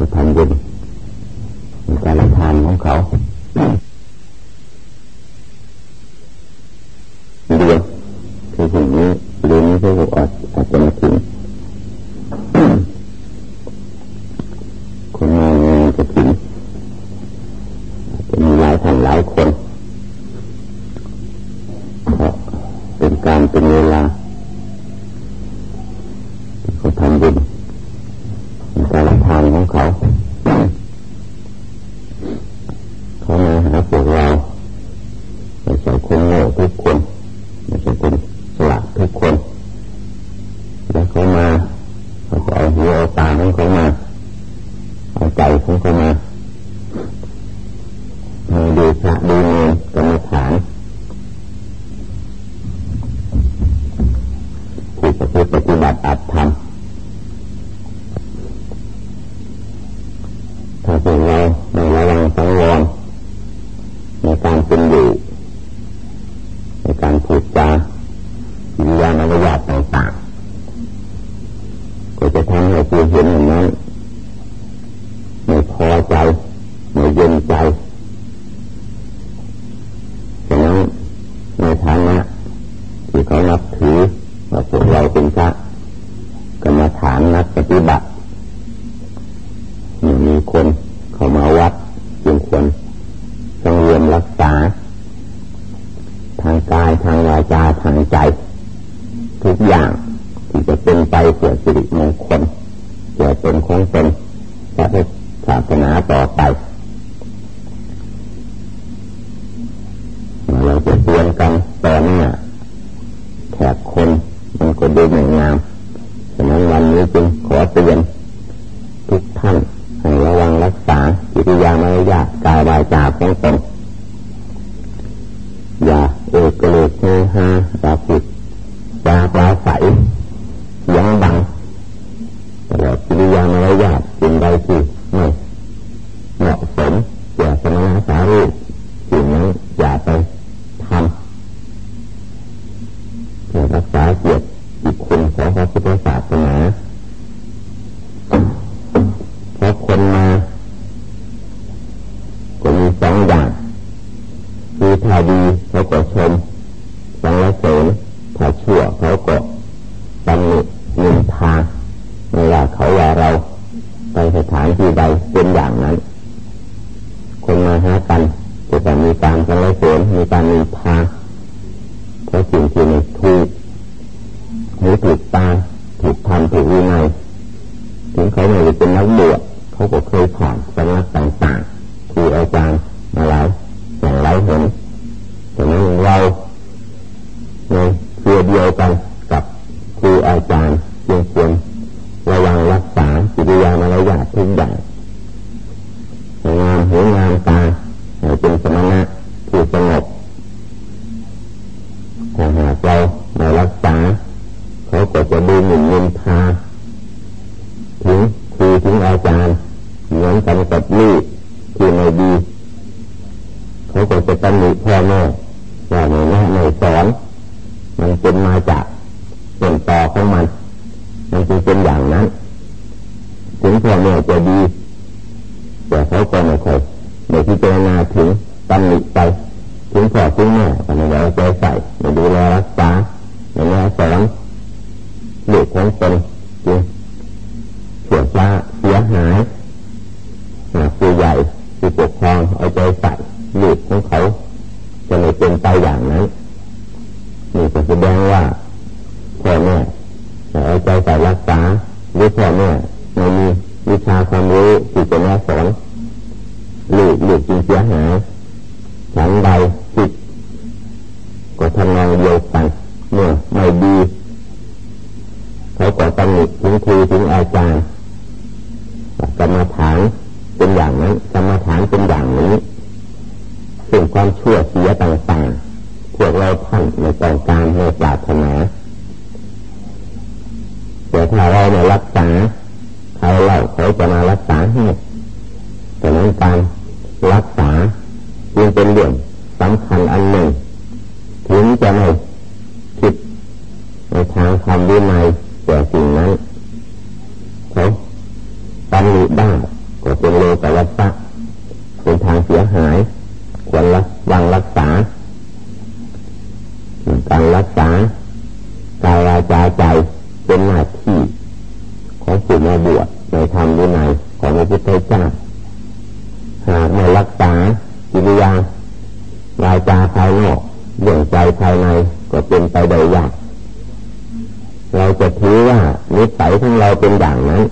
คือทำบุญการทานของเขาเดือคือสิ่งนี้เรื่องนี้คือ รับ I can't. หากไม่รักษาจิริยาวายจาภายนอกเรื่องใจภายในก็เป็นไปโดยยากเราจะถือว่านิสัยของเราเป็นอย่างนั้น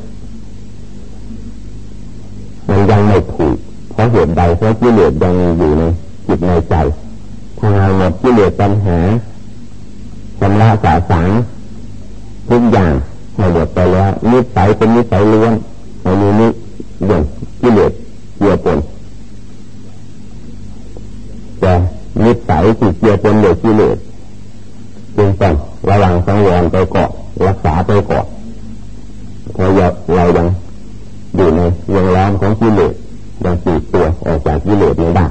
มันยังไม่ถูกเพราะเหตุใดเพราะกิเลสยังอยู่ในจิตในใจทางหมดกิเลสปัญหาชำระสาสางทุกอย่างให้หมดไปแล้วนิสัยเป็นนิสัยล้วนในนี้นี้เรื่องกิเลส เกี่ยวปนแต่นิสัยที่เกี่ยวปนโดยกิเลสจึงต้องระวังสังวรไปก่อนรักษาไปก่อนเพราะเรายังอยู่ในวงล้อมของกิเลสยังตีตัวออกจากกิเลสไม่ได้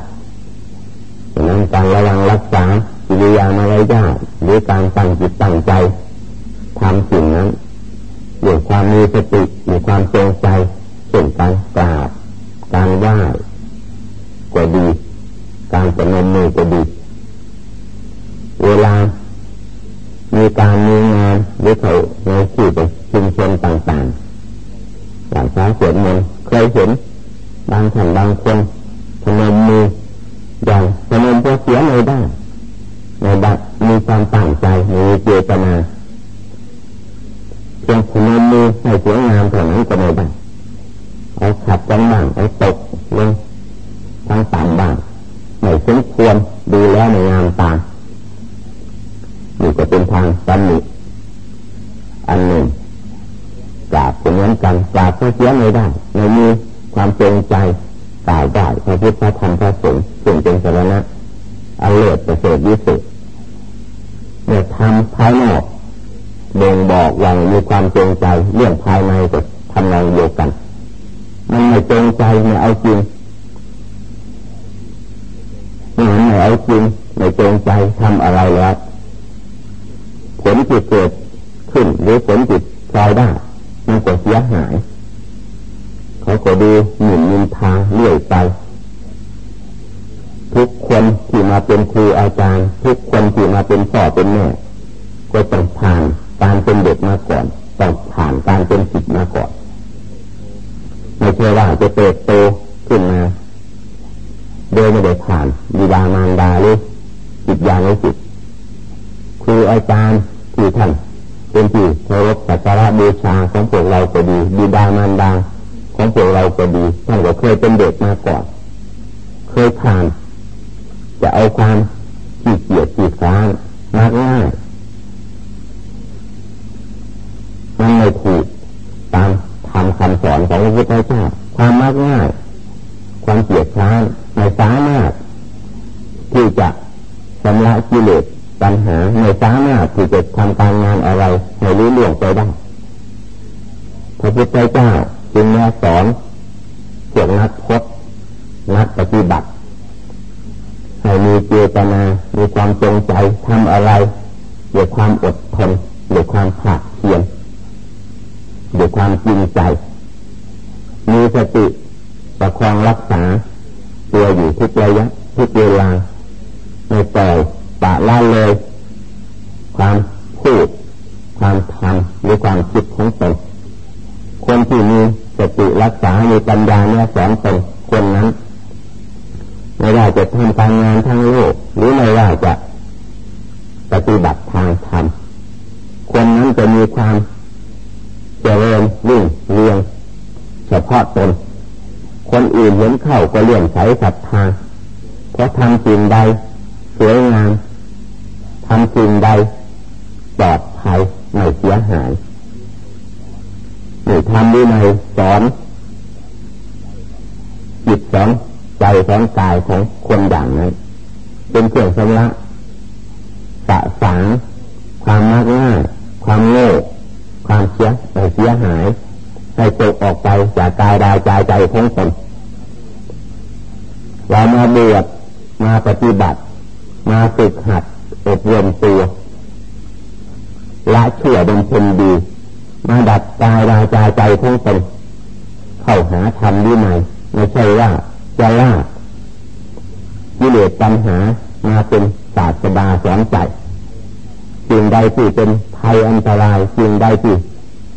ดังนั้นการระวังรักษากิริยามารยาทหรือการตั้งจิตตั้งใจทำสิ่งนั้นด้วยความมีสติมีความเจงใจเช่นการกราบ ไหว้ก็ดี การจะนมมือก็ดี เวลา มีการมีงานหรือเขาในที่เป็นชุมชนต่างๆอย่างช้าสวดมนต์เคยเห็นบางท่านบางคนพนมมืออย่างพนมเพื่อเสียเลยได้ในบัดมีความตั้งใจมีเจตนาเพียงพนมมือให้สวยงามเท่านั้นก็ไม่ได้ เอาขัดกันบ้างเอาตกลงทางต่ำบ้างไม่สมควรดูแลในงามตานี่ก็เป็นทางตำหนิอันหนึ่งกราบเหมือนกันกราบก็เสียไม่ได้ในมีความเจงใจกล่าวได้พระพุทธธรรมพระสงฆ์ส่งเป็นสารณะอันเลิศประเสริฐวิเศษเนี่ยทำภายนอกบ่งบอกอย่างมีความเจงใจเรื่องภายในก็ทำนองเดียวกัน มันไม่จงใจไม่เอาจริงมันไม่เอาจริงไม่จงใจทำอะไรแล้ว ผลจิตเกิดขึ้นหรือผลจิตพลอยได้มันก็เสียหาย เขาก็ดูหมิ่นมินทาเลื่อยไป ทุกคนที่มาเป็นครูอาจารย์ ทุกคนที่มาเป็นพ่อเป็นแม่ก็ต้องผ่านการเป็นเด็กมาก่อนต้องผ่านการเป็นศิษย์มาก่อน ไม่ใช่ว่าจะเติบโตขึ้นมา โดยไม่ได้ผ่านบิดามารดาหรือจิตยาในจิตครูอาจารย์ที่ท่านเป็นที่เคารพสักการะบูชาของพวกเราก็ดีบิดามารดาของพวกเราก็ดีท่านก็เคยเป็นเด็กมาก่อน เคยผ่าน จะเอาความขี้เกียจขี้ค้านมากง่ายมันไม่ถูกตามทำคำส อนของพระพุทธเจ้าความมากง่าย ความเกียจค้านไม่สามารถที่จะชำระกิเลสปัญหาไม่สามารถที่จะทำการงานอะไรให้รู้เรื่องไปได้พระพุทธเจ้าจึงแนะสอนพวกนักพจนักปฏิบัติให้มีเจตนา มีความจงใจทำอะไรด้วยความอดทนด้วยความผากเพียรด้วยความจริงใจ มีสติประคองรักษา ตัวอยู่ทุกระยะทุกเวลาในปล่อยปะละเลย ความพูดความทำหรือความคิดของตนคนที่มีสติรักษามีปัญญาเนี่ยสอนตนคนนั้นไม่ว่าจะทำการงานทางโลกหรือไม่ว่าจะปฏิบัติทางธรรมคนนั้นจะมีความเจริญรุ่งเรือง เฉพาะตน คนอื่นเห็นเข้าก็เลื่อนใสศรัทธาเพราะทำสิ่งใด สวยงามทำสิ่งใดปลอดภัยไม่เสียหายนี่ทำด้วยในสอนจิตสอนใจสอนกายของคนอย่างนั้นเป็นเครื่องสำละสะสางความมากง่ายความโง่ความเสียเสียหาย ให้ตกออกไปจากกายดาวใจใจของตนเรามาเบียดมาปฏิบัติ มาฝึกหัดอบรมตัวละเชื่อบำเพ็ญดี มาดัดกายวาจาใจของตนเข้าหาธรรมดีไหมไม่ใช่ว่าจะล่าวิเลศปัญหามาเป็นศาสดาสอนใจสิ่งใดที่เป็นภัยอันตรายสิ่งใดที่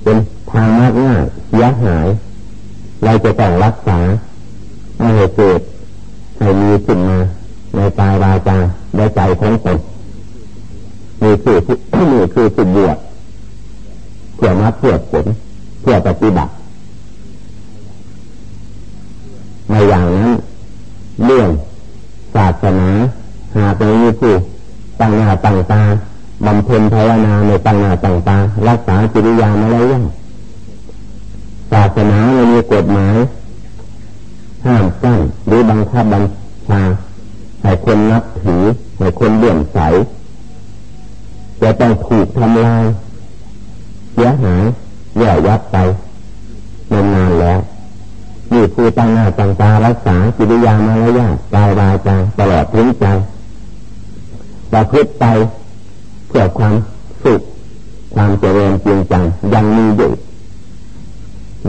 เป็น ทางมากง่ายเสียหาย เราจะต้องรักษาไม่ให้เกิดให้มีขึ้นมาในกายวาจาและใจของตนมีคือมีคือสุดบวชเพื่อมาเพื่อผลเพื่อปฏิบัติในอย่างนั้นเรื่องศาสนาหากมีผู้ตั้งหน้าตั้งตาบำเพ็ญภาวนาในตั้งหน้าตั้งตารักษาจิริยามาแล้วยัง ศาสนาไม่มีกฎหมายห้ามกั้นหรือบังคับบัญชาให้คนนับถือให้คนเลื่อมใสจะต้องถูกทำลายเสียหายแย่ยับไปนานแล้วนี่ผู้ตั้งหน้าตั้งตารักษาจิตยามารยาทกายวาจาตลอดถึงใจประพฤติไปเพื่อความสุขความเจริญจริงจังยังมีอยู่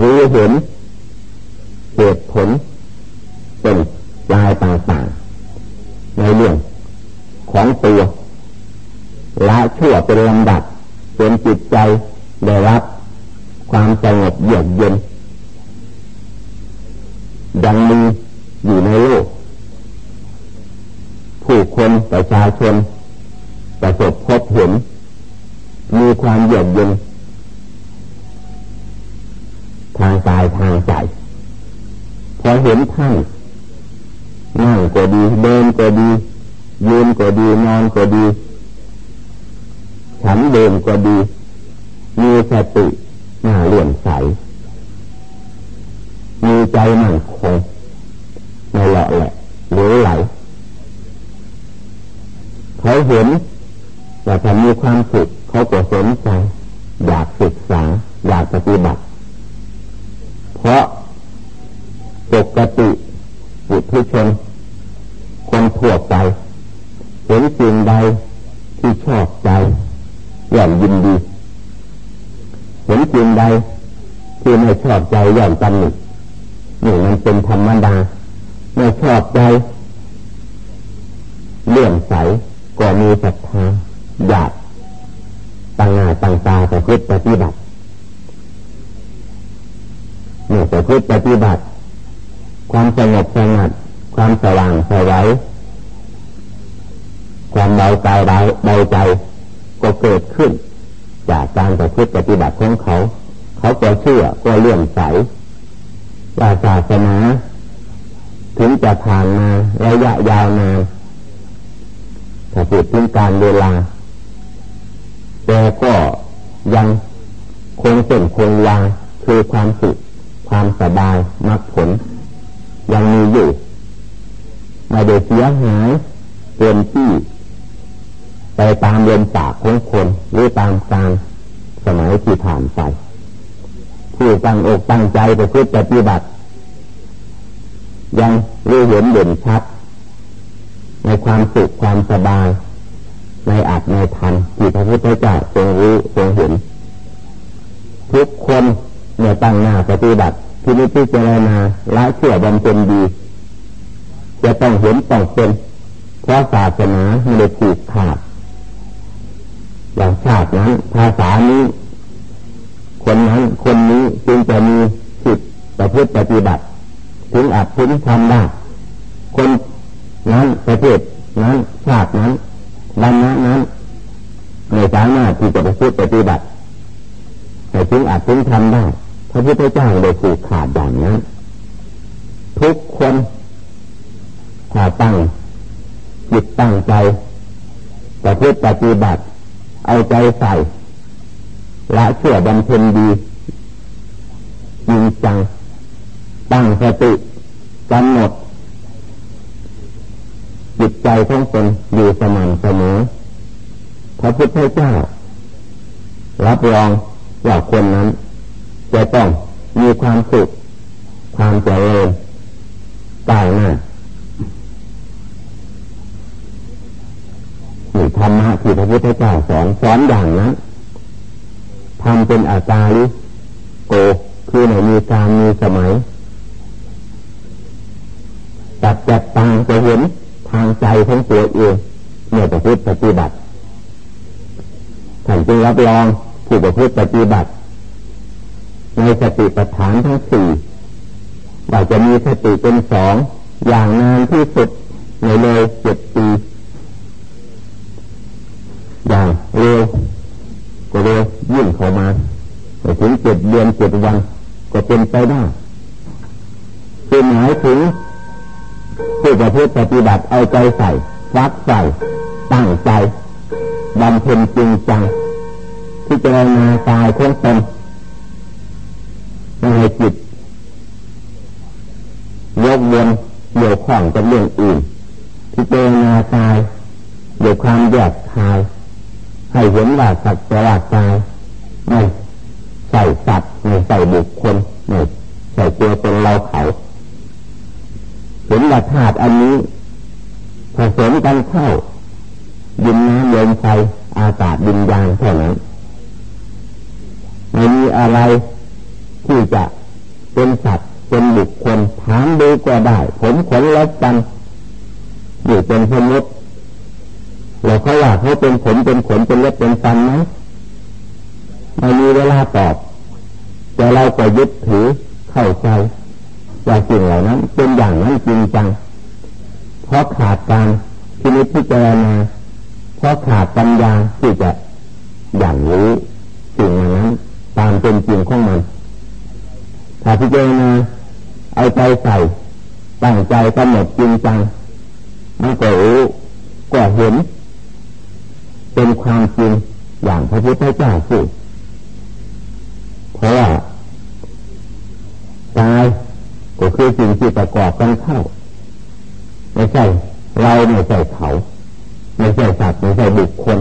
รู้เห็นเหตุผลเป็นลายต่างๆในเรื่องของตัวละชั่วเป็นลำดับเป็นจิตใจได้รับความสงบเยือกเย็นยังมีอยู่ในโลก ผู้คนประชาชนประสบพบเห็น มีความเยือกเย็น ทางกายทางใจพอเห็นท่านนั่งก็ดีเดินก็ดี ยืนก็ดีนอนก็ดีฉันเดินก็ดี มีสติหน้าเลื่อนใส มีใจมั่นคงไม่หล่อแหละหรือไหลเขาเห็นแต่ถ้ามีความสุขเขาก็สนใจอยากศึกษา อยากปฏิบัติ ถุชนคนทั่วไปเห็นสิ่งใดที่ชอบใจย่อมยินดีเห็นสิ่งใดที่ไม่ชอบใจย่อมตำหนินี่มันเป็นธรรมดาไม่ชอบใจ คือความสุขความสบายมรรคผล ยังมีอยู่ไม่ได้เสียหายเกินที่ ไปตามเรียนปากของคนหรือตามการสมัยที่ผ่านไปผู้ตั้งอกตั้งใจไปพฤติปฏิบัติ ยังรู้เห็นเด่นชัด ในความสุขความสบาย ในอาจในธรรมที่พระพุทธเจ้าทรงรู้ทรงเห็น ทุกคน เมื่อตั้งหน้าปฏิบัติที่นี้ที่เจรณาละเชื่อบำเพ็ญดี จะต้องเห็นต้องเป็นเพราะศาสนาไม่ได้ผูกขาดอย่างชาตินั้นภาษานี้ คนนั้นคนนี้จึงจะมีสิทธิ์ประพฤติปฏิบัติ ถึงอาจถึงทำได้คนนั้นประเทศนั้นชาตินั้นวันนั้นนั้นในสามารถที่จะประพฤติปฏิบัติแต่ถึงอาจถึงทำได้ พระพุทธเจ้าเลยผูกขาดอย่างนั้นทุกคนถ้าตั้งจิตตั้งใจประพฤติปฏิบัติ เอาใจใส่ละเชื่อบำเพ็ญดีจริงจัง ตั้งสติกำหนดจิตใจของตนอยู่สม่ำเสมอพระพุทธเจ้ารับรองว่าคนนั้น จะต้องมีความสุข ความเจริญก้าวหน้านี่ธรรมะที่พระพุทธเจ้าสอนสอนอย่างนั้นทำเป็นอาจารย์โกคือไหนมีการมีสมัยจับจับตาจะเห็นทางใจของตัวเองเมื่อประพฤติปฏิบัติท่านจึงรับรองผู้ประพฤติปฏิบัติ ในสติปัฏฐานทั้งสี่ว่าจะมีสติเป็นสองอย่างนานที่สุดในเลยเจ็ด ความแยกคาย ให้เห็นว่าสัตว์ประหลาดกายไม่ใส่สัตว์ไม่ใส่บุคคลไม่ใส่ตัวตนเราเขาเห็นว่าธาตุอันนี้ผสมกันเข้าดินน้ำลมไฟอากาศดินยางเท่านั้นไม่มีอะไรที่จะเป็นสัตว์เป็นบุคคลถามดูก็ได้ ผมขนและกันอยู่เป็นสมุติ เราเขาว่าเขาเป็นผมเป็นขนเป็นเล็บเป็นฟันไหมไม่มีเวลาตอบ แต่เราก็ยึดถือเข้าใจว่าสิ่งเหล่านั้น เป็นอย่างนั้นจริงจัง เพราะขาดการที่นิพพิจารณาเพราะขาดปัญญาที่จะอย่างรู้สิ่งนั้น ตามเป็นจริงของมันถ้าพิจารณาเอาใจใส่ตั้งใจกำหนดจริงจังมันก็รู้ก็เห็น เป็นความจริงอย่างพระพุทธเจ้าพูดเพราะว่ากายก็คือสิ่งที่ประกอบกันเข้าไม่ใช่เราไม่ใช่เขา ไม่ใช่สัตว์ไม่ใช่บุคคล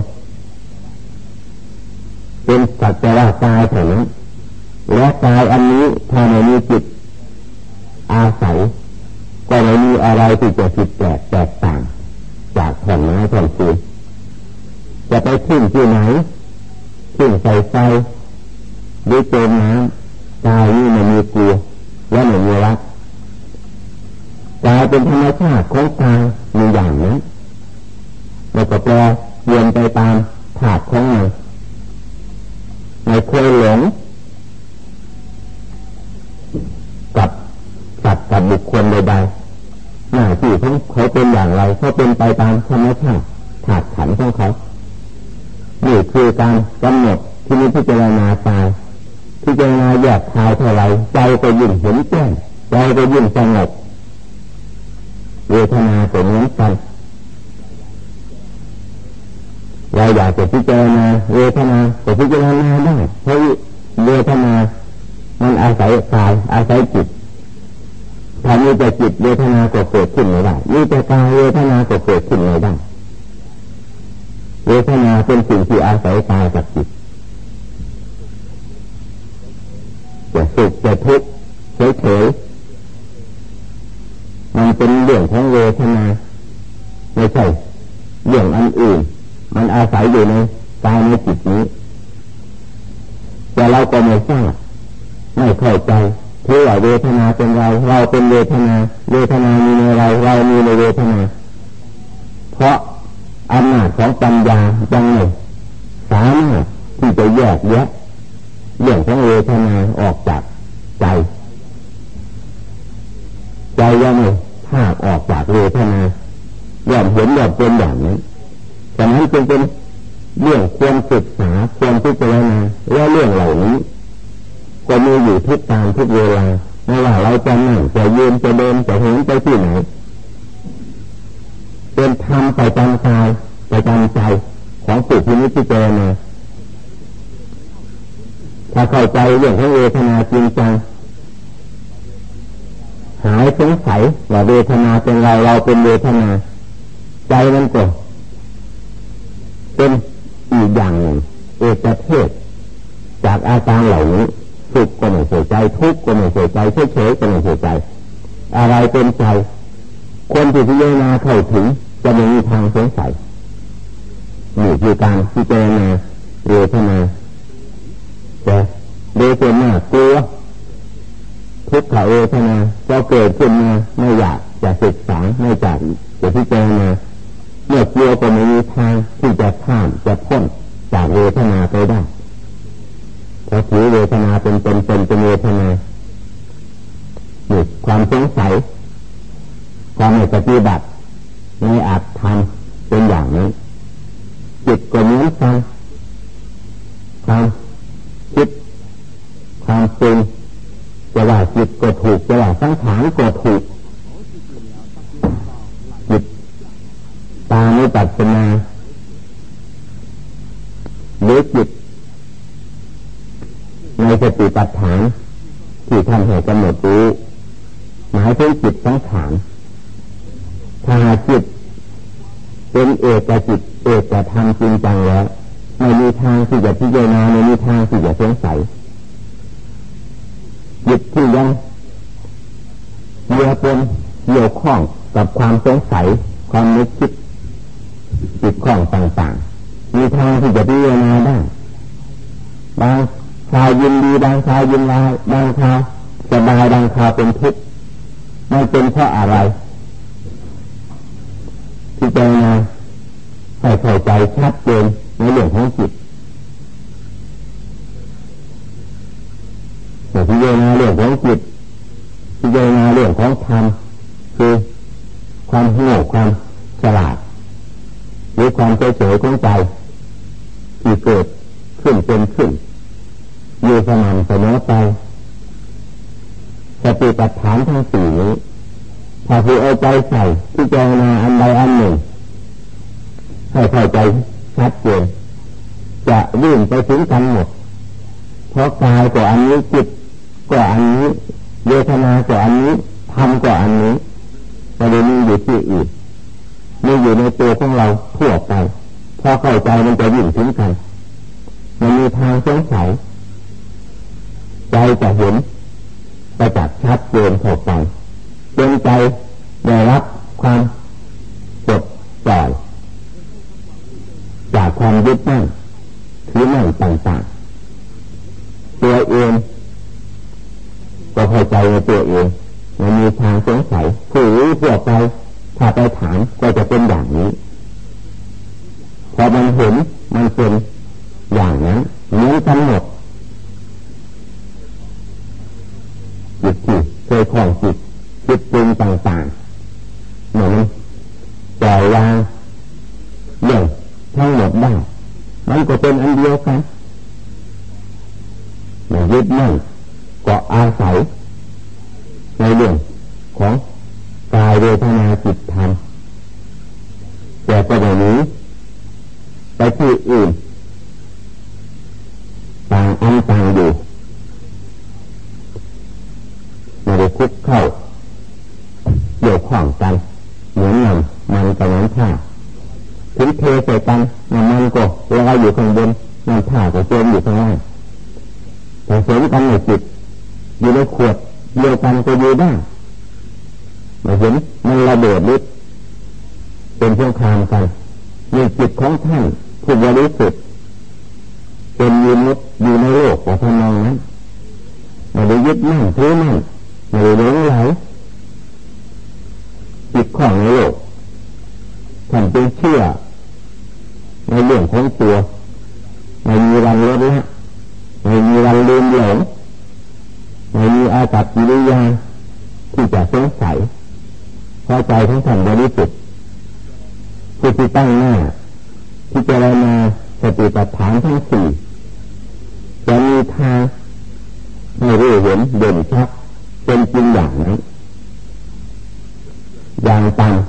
เป็นสัจจะว่ากายเท่านั้นและกายอันนี้ถ้าไม่มีจิตอาศัยก็ไม่มีอะไรที่จะผิดแปลกแตกต่าง จากแผ่นไม้แผ่นปูน จะไปขึ้นที่ไหนขึ้นใส่ไฟหรือเจมน้ำกายนี่มันมีกลัวและไม่มีรักกายเป็นธรรมชาติของกายมีอย่างนี้เราก็แปลเปลี่ยนไปตามถาดของมันไม่เคยหลงกับสัตว์กับบุคคลใดๆหน้าที่ของเขาเป็นอย่างไรเขาเป็นไปตามธรรมชาติถาดขันของเขา นี่คือการกำหนดที่นี้พิจารณาตายพิจารณาแยกคายเท่าไรใจก็ยิ่งเห็นแจ้งใจก็ยิ่งสงบเวทนาเป็นเหมือนกันเราอยากจะพิจารณาเวทนาก็พิจารณาได้เพราะเวทนา มันอาศัยกายอาศัยจิตถ้ามีแต่จิตเวทนาก็เกิดขึ้นไม่ได้มีแต่กายเวทนาก็เกิดขึ้นไม่ได้ เวทนาเป็นสิ่งที่อาศัยกายกับจิตจะสุขจะทุกข์เฉยๆมันเป็นเรื่องของเวทนาไม่ใช่เรื่องอันอื่น มันอาศัยอยู่ในกายในจิตนี้ แต่เราก็ไม่ทราบไม่เข้าใจถือว่าเวทนาเป็นเรา เราเป็นเวทนา เวทนามีในเรา เรามีในเวทนา เพราะอำนาจ ของปัญญายังไม่สามารถที่จะแยกแยะเรื่องของเวทนาออกจากใจ ใจยังไม่ภาคออกจากเวทนาย่อมเห็นย่อมเป็นอย่างนี้ฉะนั้นจึงเป็นเรื่องควรศึกษาควรพิจารณาและเรื่องเหล่านี้ก็มีอยู่ทุกการทุกเวลาไม่ว่าเราจะนั่งจะยืนจะเดินจะเห็นไปที่ไหน เป็นธรรมไปจำกายไปจำใจของสุที่นี้ที่เจอมาถ้าเข้าใจเรื่องของเวทนาจริงจังหายสงสัยว่าเวทนาเป็นเราเราเป็นเวทนา ใจมันก็เป็นอีกอย่างหนึ่งเอกเทศจากอาการเหล่านี้สุขก็ไม่เสียใจทุกข์ก็ไม่เสียใจเฉยๆก็ไม่เสียใจ อะไรเป็นใจ คนที่พิจารณาเข้าถึง จะไม่มีทางสงสัยนี่คือการพิจารณาเวทนาแต่เวทนากลัวทุกขเวทนาก็เกิดขึ้นมาไม่อยากจะศึกษาไม่จากจะพิจารณาเมื่อกลัวก็ไม่มีทางที่จะข้ามจะพ้นจากเวทนาไปได้เพราะถือเวทนาเป็นเป็นเป็นเป็นเวทนาหยุดคความสงสัยความไม่ปฏิบัติ ในอาจทำเป็นอย่างนี้จิตก็เหมือนกันความคิดความเป็นจะว่าจิตก็ถูกจะว่าสังขารก็ถูกจิตตาไม่ตัดสนาหรือจิตในสติปัฏฐานที่ทำให้กำหนดรู้หมายถึงจิตสังขาร ถ้าจิต เป็นเอกจิต เอกธรรมจริงจังแล้วไม่มีทางที่จะพิจารณาไม่มีทางที่จะสงสัยจิตที่ยังเกี่ยวเป็นเกี่ยวข้องกับความสงสัย ความนึกคิดจิตข้องต่างๆ มีทางที่จะพิจารณาได้บางคราวยินดีบางคราวยินร้ายบางคราวสบายบางคราวเป็นทุกข์ไม่เป็นเพราะอะไร ที่จะมาให้เข้าใจชัดเจนในเรื่องของจิตแต่ที่เรื่องเรื่องของจิตที่เรื่องเรื่องของธรรมคือความโง่ความฉลาดหรือความเฉยเฉยของใจที่เกิดขึ้นเป็นขึ้นอยู่สม่ำเสมอไปสติปัฏฐานทั้งสี่นี้ถ้าผู้เอาใจใส่ที่เจรณาอันใดอันหนึ่งให้เข้าใจชัดเจนจะวิ่งไปถึงกันหมด เพราะกายกว่าอันนี้จิตกว่าอันนี้เวทนากว่าอันนี้ทำกว่าอันนี้ประเด็นนี้อยู่ที่อื่นมีอยู่ในตัวของเราทั่วไปพอเข้าใจมันจะวิ่งถึงกันมันมีทางสงสัยใจจะเห็นไปจักชัดเจนเข้าไปจนใจได้รับความปลดปล่อยจากความยึดมั่นถือมั่นต่างๆ ตัวเอง ก็เข้าใจในตัวเองมันมีทางสงสัยผู้รู้ทั่วไปถ้าไปถามก็จะเป็นอย่างนี้พอมันเห็นมันเป็นอย่างนั้นเหมือนกันหมดจิตที่เคยคล้องจิตจิตปรุงต่างๆเหมือนปล่อยวางเรื่องทั้งหมดได้มันก็เป็นอันเดียวกันไม่ยึดมั่นก็อาศัยในเรื่องของกายเวทนาจิตธรรมแต่ก็ไม่นี้ไปที่อื่นต่างอันต่างอยู่ไม่ได้คุกเข้าเกี่ยวข้องกันเหมือนนำมันกับน้ำผ้าถึงเทใส่กันน้ำมันก็ลอยอยู่ข้างบนน้ำผ้าก็เจมอยู่ข้างล่างแต่สมกันในจิตอยู่ในขวดเดียวกันก็อยู่ได้มาเห็นมันระเบิดฤทธิ์เป็นสงครามกันมีจิตของท่านผู้บริสุทธิ์เป็นยูนุษอยู่ในโลกของทำนองนั้นไม่ได้ยึดมั่นถือมั่นไม่ได้หลงไหล จิตของในโลกท่านเป็นเชื่อ ในเรื่องของตัวไม่มีวันลดละไม่มีวันลืมหลงไม่มีอากัปกิริยาที่จะสงสัยพอใจทั้งท่านบริสุทธิ์ผู้ที่ตั้งหน้าที่จะรมาสติปัฏฐานทั้งสี่จะมีทางไม่รู้เห็นเด่นชัดเป็นจริงอย่างนั้น อย่างต่ำ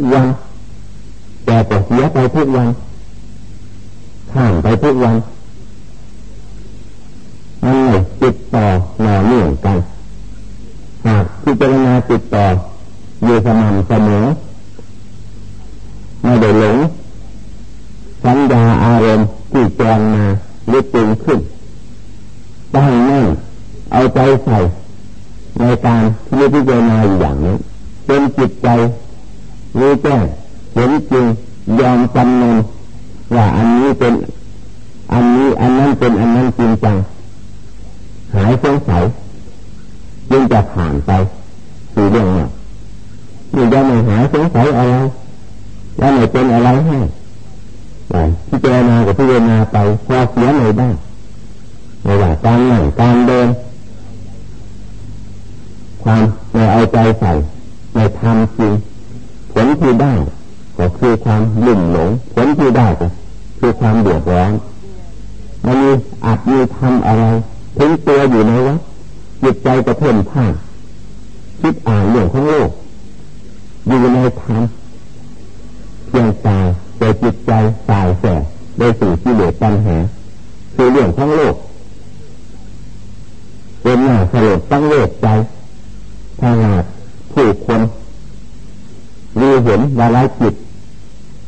กวันแต่ก็เสียไปทุกวันข้ามไปทุกวันมีติดต่อหน่อเนื่องกันหากพิจารณาติดต่ออยู่สม่ำเสมอ เพียงตายแต่จิตใจตายแสบโดยสู่ที่เหลือปัญหาคือเรื่องของโลกเป็นหน้าสลดตั้งโลกใจถ้าหากผู้คนรู้เห็นวาระจิต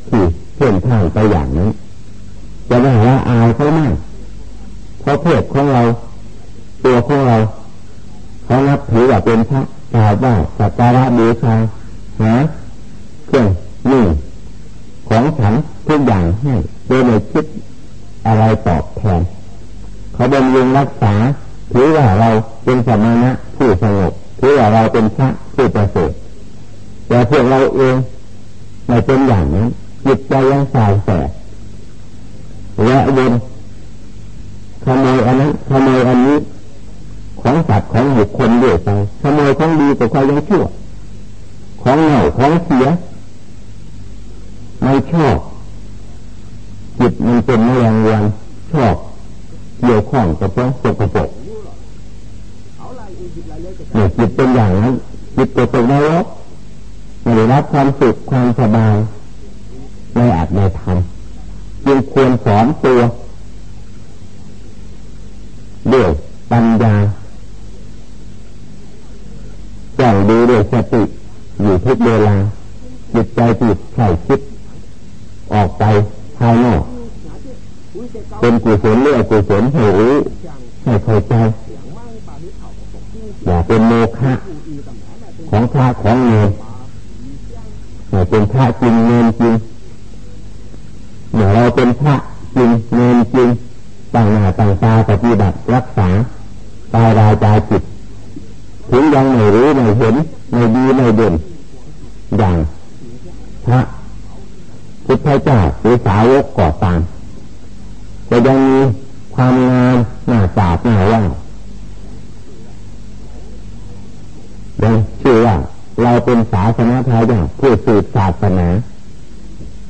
ที่เพื่อนทางไปอย่างนั้น จะว่าละอายเขามากเพราะเพศของเรา ตัวของเราเขานับถือว่าเป็นพระกล่าวว่าสักการะบูชาหาเครื่องนี่ของฉันทุกอย่างให้โดยไม่คิดอะไรตอบแทนเขาบำรุงรักษาถือว่าเราเป็นสมณะผู้สงบถือว่าเราเป็นพระผู้ประเสริฐแต่พวกเราเองไม่เป็นอย่างนั้นจิตใจยังสายแสและวนขโมยอันนั้นขโมยอันนี้ ของสัตว์ของบุคคลด้วยไปขโมยของดีแต่ใครยังชั่วของเหน่าของเสียไม่ชอบจิตมันเป็นแรงวันชอบเกี่ยวข้องกับพวกสกปรกเนี่ยจิตเป็นอย่างนั้นจิตจะตกนรกไม่ได้รับความสุขความสบายในอาจในธรรมจึงควรสอนตัว ด้วยปัญญาจ้องดูด้วยสติอยู่ทุกเวลาจิตใจจิตใส่คิด ออกไปภายนอกเป็นกุศลเรื่องกุศลให้รู้ให้เข้าใจอย่าเป็นโมฆะของพระของเนรอย่าเป็นพระจริงเนรจริงอย่าเราเป็นพระจริงเนรจริง ต่างหน้าต่างตาปฏิบัติรักษากายรายใจจิตถึงยังไม่รู้ไม่เห็นไม่ดีไม่เด่นอย่างพระพุทธเจ้าหรือสาวกก่อตามจะยังมีความงามหน้าตาหน้าว่ายังชื่อว่าเราเป็นศาสนาทายาทผู้สืบศาสนา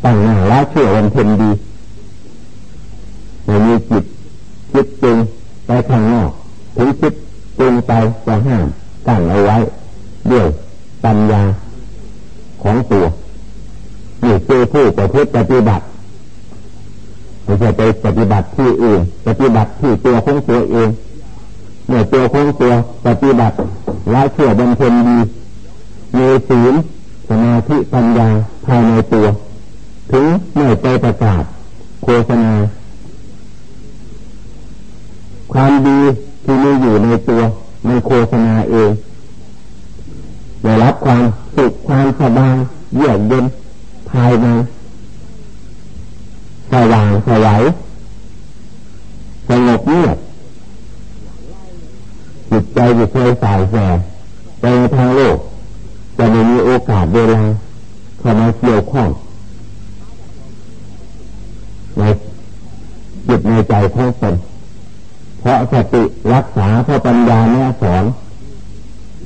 ตั้งหน้าและเชื่อวันเพ็ญดี ไม่มีจิตคิดจริงไปข้างนอกถึงคิดจริงไปจะห้ามตั้งเอาไว้ด้วยปัญญาของตัวนี่คือผู้ประพฤติปฏิบัติไม่ใช่ไปปฏิบัติที่อื่นปฏิบัติที่ตัวของตัวเองเมื่อตัวของตัวปฏิบัติละเชื่อบำเพ็ญดีมีศีลสมาธิปัญญาภายในตัว ถึงไม่ไปประกาศโฆษณา ความดีที่มีอยู่ในตัวในโฆษณาเองได้รับความสุขความสบายเยือกเย็นภายในสว่างสวัยสงบเงียบจิตใจจะเคยสายแสไปทางโลกจะไม่มีโอกาสเวลาเข้ามาเกี่ยวข้องในจิตในใจของตน ราะสติรักษาเพราะปัญญาแน่สอน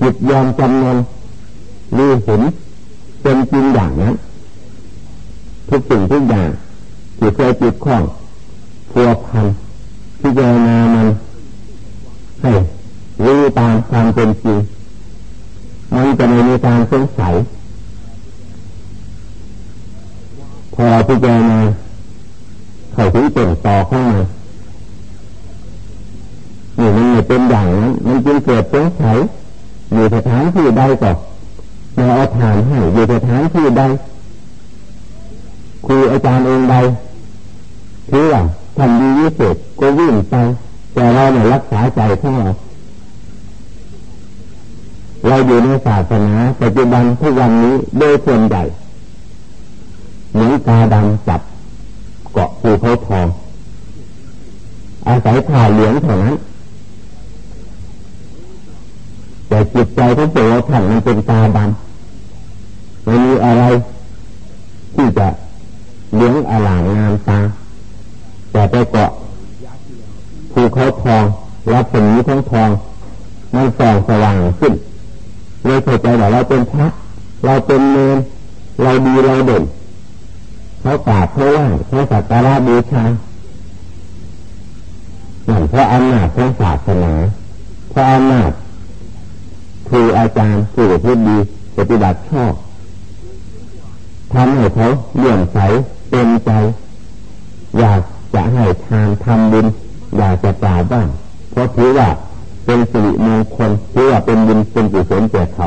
จิตยอมจำนนรู้เห็นเป็นจริงอย่างนั้นทุกสิ่งทุกอย่างจิตใจจิตข้องพัวพันพิจารณามันให้รู้ตามความเป็นจริงมันจะไม่มีการสงสัยพอเราพิจารณาเข้าถึงต้นต่อข้างนี่ มันไม่เป็นอย่างนั้นมันจึงเกิดสงสัยอยู่สถานที่ใดก็มาเอาถามให้อยู่สถานที่ใดครูอาจารย์เองใดถือว่าทำดีที่สุดก็วิ่งไปแต่เราเนี่ยรักษาใจของเราเราอยู่ในศาสนาปัจจุบันทุกวันนี้โดยส่วนใหญ่หมือนตาดำจับเกาะภูเขาทองอาศัยผ่าเหลืองเท่านั้น แต่จิตใจของตัวท่านมันเป็นตาดำไม่มีอะไร ที่จะเลี้ยงอลางงามตาแต่ไปเกาะภูเขาทองรับสมีทั้งทองมันส่องสว่างขึ้นเลยเข้าใจว่าเราเป็นพระเราเป็นเนรเราดีเราเด่นเขากราบเขาไหว้เขาสักการะบูชานั่นเพราะอำนาจของศาสนาเพราะอำนาจ รูอาจารย์ครูพูดดีปฏิบัติชอบทำให้เขาเลื่อมใสเต็มใจ อยากจะให้ทานทำบุญอยากจะกราบบ้างเพราะถือว่าเป็นสิริมงคลถือว่าเป็นบุญเป็นกุศลแก่เขา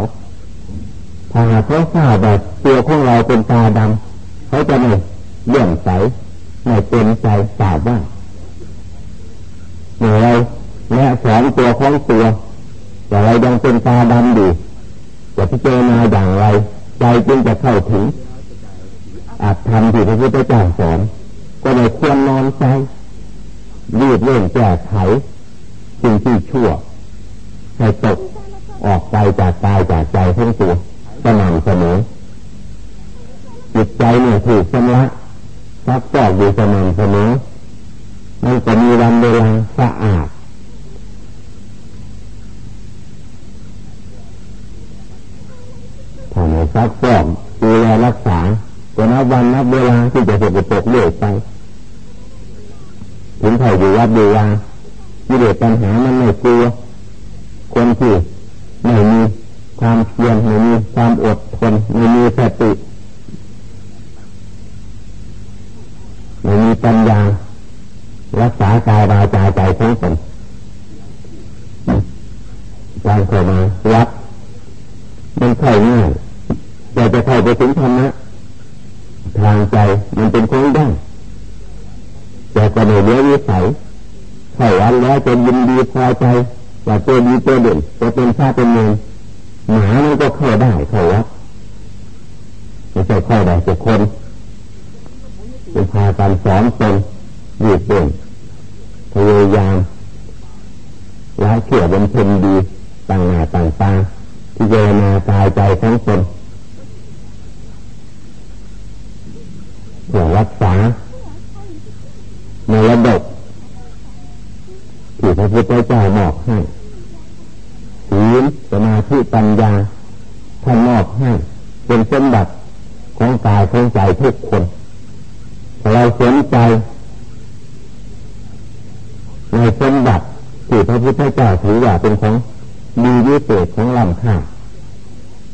ถ้าเขาทราบแบบตัวของเราเป็นตาดำเขาจะไม่เลื่อมใสไม่เต็มใจกราบบ้างเมื่อเรและสอนตัวของตัว แต่เรายังเป็นตาดำอยู่จะพิจารณาอย่างไรใจจึงจะเข้าถึงอาจทำที่พระพุทธเจ้าสอนก็เลยควรนอนใจรีบเร่งแก้ไขสิ่งที่ชั่วให้ตกออกไปจากกายจากใจทั้งตัวสม่ำเสมอจิตใจเนี่ยถูกชำระซักฟอกอยู่สม่ำเสมอมันจะมีวันเวลาสะอาดถ้าไม่ซักฟอกดูแลรักษาก็นับวันนับเวลาที่จะเสกปรกเรื่อยไปถึงใครอยู่วัดอยู่วากิเลสปัญหามันไม่กลัวคนที่ไม่มีความเพียรไม่มีความอดทนไม่มีสติไม่มีปัญญารักษากายวาจาใจทั้งตนการเข้ามาวัดมันค่อยง่ายแต่จะเข้าไปถึงธรรมะทางใจมันเป็นของได้แต่ก็ไม่เลี้ยวิสัยเข้าวันแล้วจะ ยินดีพอใจว่าตัวดีตัวเด่นตัวเป็นชาเป็นเมืองหมามันก็เข้าได้เข้าวัดไม่ใช่เข้าได้แต่คนเป็นพาการสอนตนหยืดเด่นพยายามละเขี่ยบนเพ็ญดีต่างหน้าต่างตาที่เจรนาตายใจทั้งตนเพื่อรักษาในระบบ ที่พระพุทธเจ้ามอบให้ศีลสมาธิปัญญาท่านมอบให้เป็นสมบัติของกายของใจทุกคนเราสนใจในสมบัติที่พระพุทธเจ้าถือว่าเป็นของดีวิเศษของลำค่า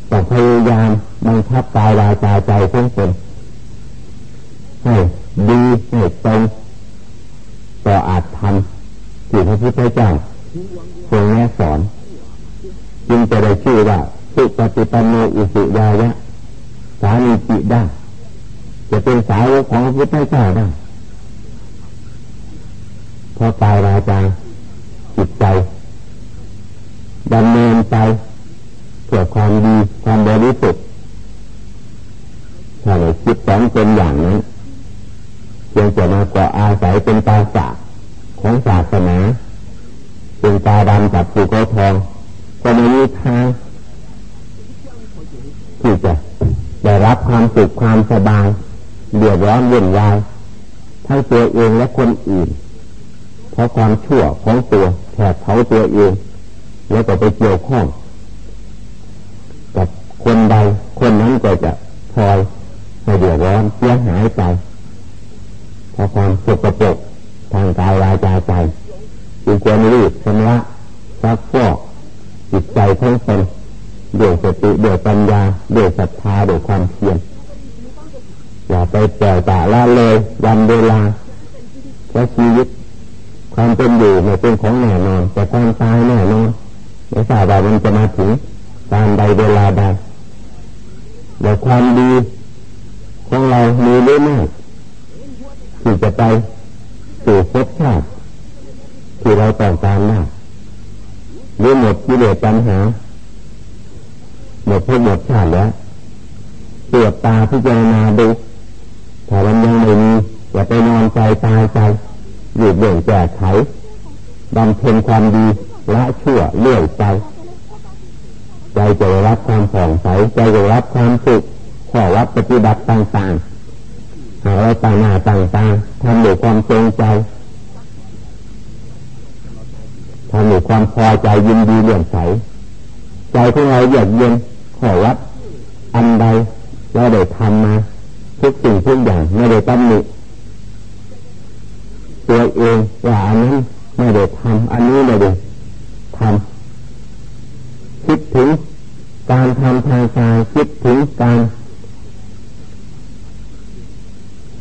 ต้องพยายามบังคับกายวาจาใจของตนให้ดีให้ตรงต่ออาจทำที่พระพุทธเจ้าทรงแนะสอนจึงจะได้ชื่อว่าสุปฏิปันโนอุสิยายะสามีจิได้จะเป็นสาวของพระพุทธเจ้าได้เพราะกายวาจาจิตใจดำเนินไปเพื่อความดีความบริสุทธิ์ถ้าเราคิดสองเป็นอย่างนั้นยังจะมาเกาะอาศัยเป็นตาสาของศาสนาเป็นตาดำกับภูเขาทองก็ไม่มีทางที่จะได้รับความสุขความสบายเดือดร้อนวุ่นวายทั้งตัวเองและคนอื่น เพราะความชั่วของตัวแผดเผาตัวเอง แล้วก็ไปเกี่ยวข้องกับคนใดคนนั้นก็จะพลอยให้เดือดร้อนเสียหายไปเพราะความสกปรกทางกายวาจาใจจึงควรรีบชำระซักฟอกจิตใจทั้งตนด้วยสติด้วยปัญญาด้วยศรัทธาด้วยความเพียรอย่าไปแก่จ่าละเลยวันเวลาและชีวิต ความเป็นอยู่ไม่เป็นของแน่นอนแต่ความตายแน่นอนไม่ทราบว่ามันจะมาถึงการใดเวลาใด ว่าความดีของเรามีหรือไม่ที่จะไปสู่ภพชาติที่เราต้องการได้หรือหมดกิเลสปัญหาหมดภพหมดชาติแล้วตรวจตาพิจารณาดูถ้ามันยังไม่มีอย่า ไปนอนใจตายใจหยุดเบี่ยงแก้ไขบำเพ็ญความดีละชั่วเลื่อยไปใจจะรับความผ่องใสใจจะรับความสุขขอรับปฏิบัติต่างๆหาเราต่างหน้าต่างๆทำด้วยความจงใจทำด้วยความพอใจยินดีเลื่อนใสใจของเราเยือกเย็นขอวัดอันใดเราได้ทำมาทุกสิ่งทุกอย่างไม่ได้ตั้งหนิ ตัวเองว่าอันนั้นไม่ได้ทำอันนี้ไม่ได้ทำคิดถึงการทำทางกายคิดถึงการ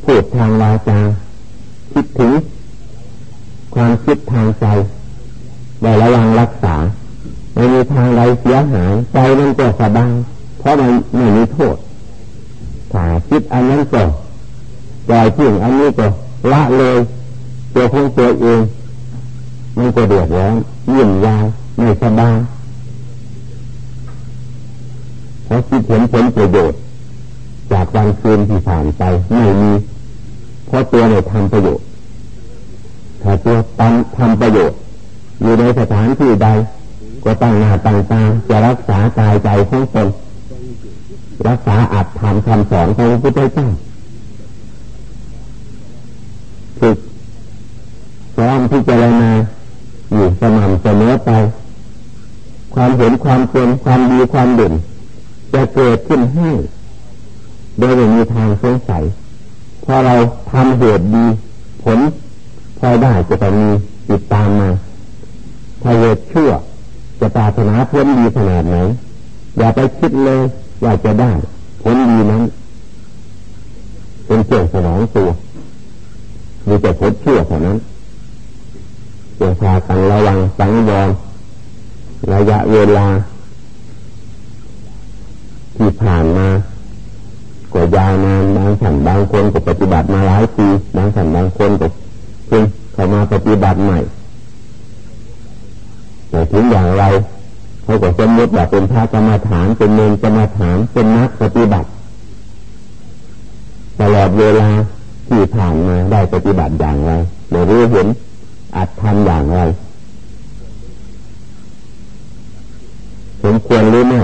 พูดทางวาจาคิดถึงความคิดทางใจได้ระวังรักษาไม่มีทางใดเสียหายใจมันก็สบายเพราะมันไม่มีโทษถ้าคิดอันนั้นก็ปล่อยทิ้งอันนี้ก็ละเลย ตัวของตัวเองมันก็เดือดร้อนยิ่งยาวไม่สบายเพราะคิดเห็นผลประโยชน์ จากวันคืนที่ผ่านไปไม่มีเพราะตัวเนี่ยทำประโยชน์ถ้าตัวตันทำประโยชน์ อยู่ในสถานที่ใด ก็ตั้งหน้าตั้งตาจะรักษากายใจของตนรักษาอัตธรรมคำสอนของพระพุทธเจ้าฝึกซ้อม พิจารณาอยู่สม่ำเสมอไป ความเห็นความเป็นความดีความเด่นจะเกิดขึ้นให้ โดยไม่มีทางสงสัยพอเราทำเหตุดี ผลพอได้จะต้องมีติดตามมาถ้าเหตุชั่ว จะปรารถนาผลดีขนาดไหนอย่าไปคิดเลยว่าจะได้ ผลดีนั้นเป็นเกี่ยวสนองตัวมีแต่ผลชั่วเท่านั้น จงพากันระวังสังวรระยะเวลา ที่ผ่านมาก็ยาวนานบางท่านบางคนก็ปฏิบัติมาหลายปีบางท่านบางคนก็เพิ่งเข้ามาปฏิบัติใหม่แต่ถึงอย่างไรเขาก็สมมติแบบเป็นพระกรรมฐานเป็นเนรกรรมฐานเป็นนักปฏิบัติตลอดเวลาที่ผ่านมาได้ปฏิบัติอย่างไรไม่รู้เห็น อาจทำอย่างไรสมควรหรือไม่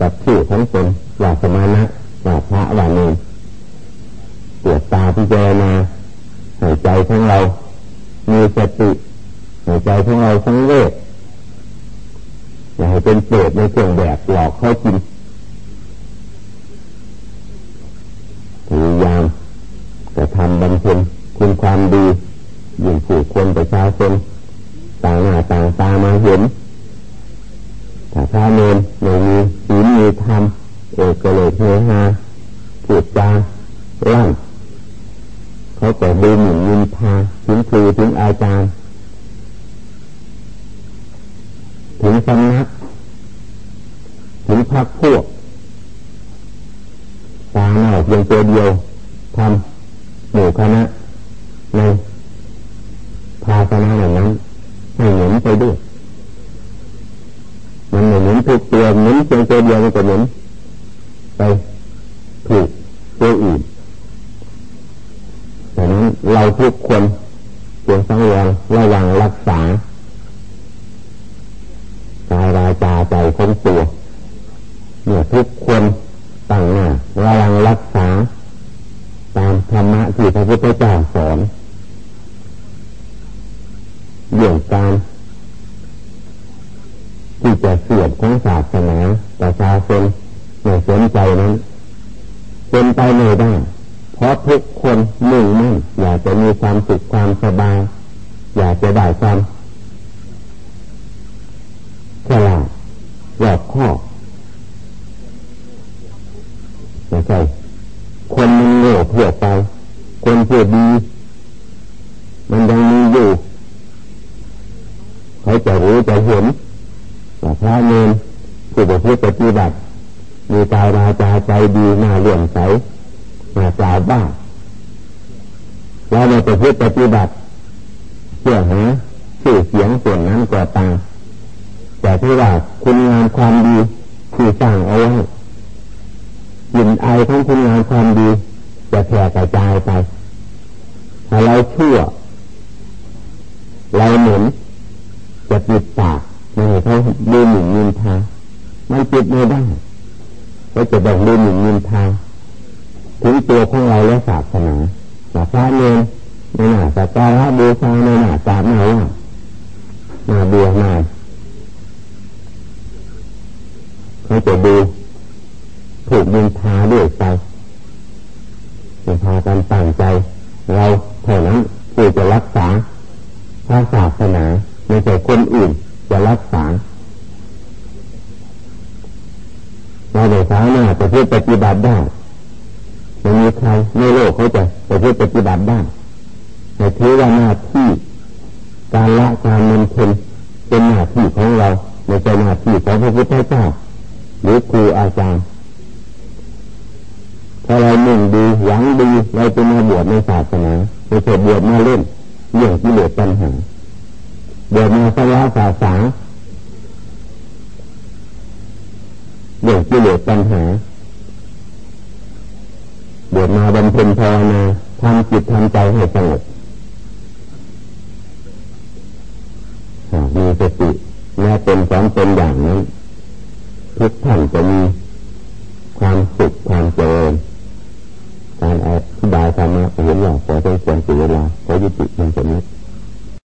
กับชื่อของตนว่าสมานะว่าพระว่าเนรตรวจตาพิจารณาหายใจของเรา มีสติหายใจของเราทั้งเวทอย่าให้เป็นเปรตในเครื่องแบบหลอกเขากิน